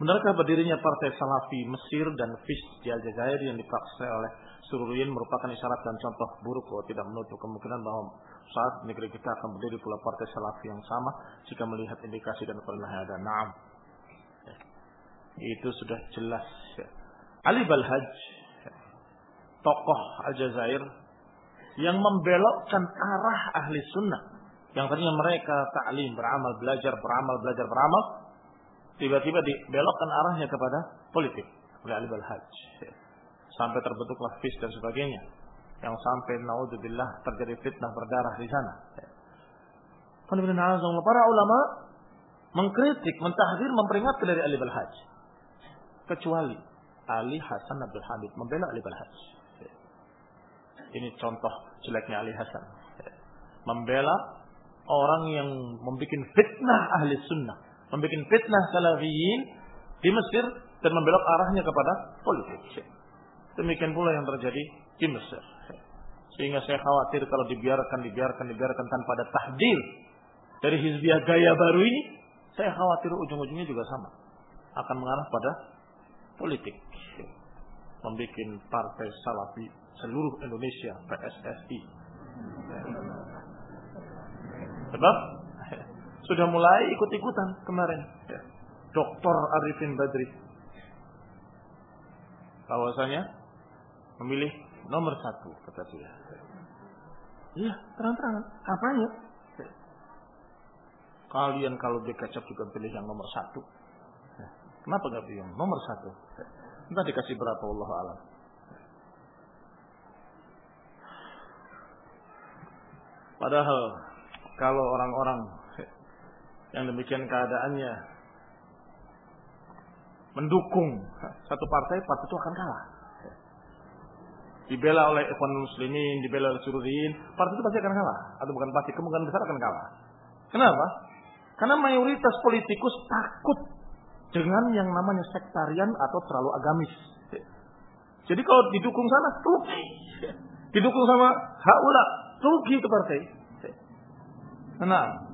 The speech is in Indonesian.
Benarkah berdirinya Partai Salafi Mesir dan FIS di Aljazair yang dipaksa oleh Sururiyin merupakan isyarat dan contoh buruk bahwa tidak menutup kemungkinan bahwa saat negeri kita akan berdiri pula Partai Salafi yang sama jika melihat indikasi dan pernah ada. Naam. Itu sudah jelas. Ali Balhaj, tokoh Aljazair yang membelokkan arah ahli sunnah. Yang tadinya mereka taklim, beramal, belajar, beramal, belajar, beramal tiba-tiba dibelokkan arahnya kepada politik oleh Ali Balhaj. Sampai terbentuklah FIS dan sebagainya. Yang sampai naudzubillah terjadi fitnah berdarah di sana. Para ulama mengkritik, mentahdir, memperingatkan dari Ali Balhaj. Kecuali Ali Hasan Abdul Hamid membela Ali Balhaj. Ini contoh jeleknya Ali Hasan. Membela orang yang membuat fitnah ahli sunnah membuat fitnah salafiyin di Mesir dan membelok arahnya kepada politik. Demikian pula yang terjadi di Mesir. Sehingga saya khawatir kalau dibiarkan, dibiarkan, dibiarkan tanpa ada tahdil dari hizbiyah gaya baru ini, saya khawatir ujung-ujungnya juga sama. Akan mengarah pada politik. Membuat partai salafi seluruh Indonesia, PSSI. Sebab sudah mulai ikut-ikutan kemarin. Ya. Dokter Arifin Badri. Bahwasanya memilih nomor satu kata dia. Iya, terang-terangan. Apanya? Ya. Kalian kalau dikacap juga pilih yang nomor satu. Ya. Kenapa nggak pilih yang nomor satu? Ya. Entah dikasih berapa Allah alam. Padahal kalau orang-orang yang demikian keadaannya mendukung satu partai, partai itu akan kalah. Dibela oleh Ikhwan Muslimin, dibela oleh Suruhin, partai itu pasti akan kalah. Atau bukan pasti, kemungkinan besar akan kalah. Kenapa? Karena mayoritas politikus takut dengan yang namanya sektarian atau terlalu agamis. Jadi kalau didukung sana, rugi. Didukung sama haula, rugi itu partai. Nah,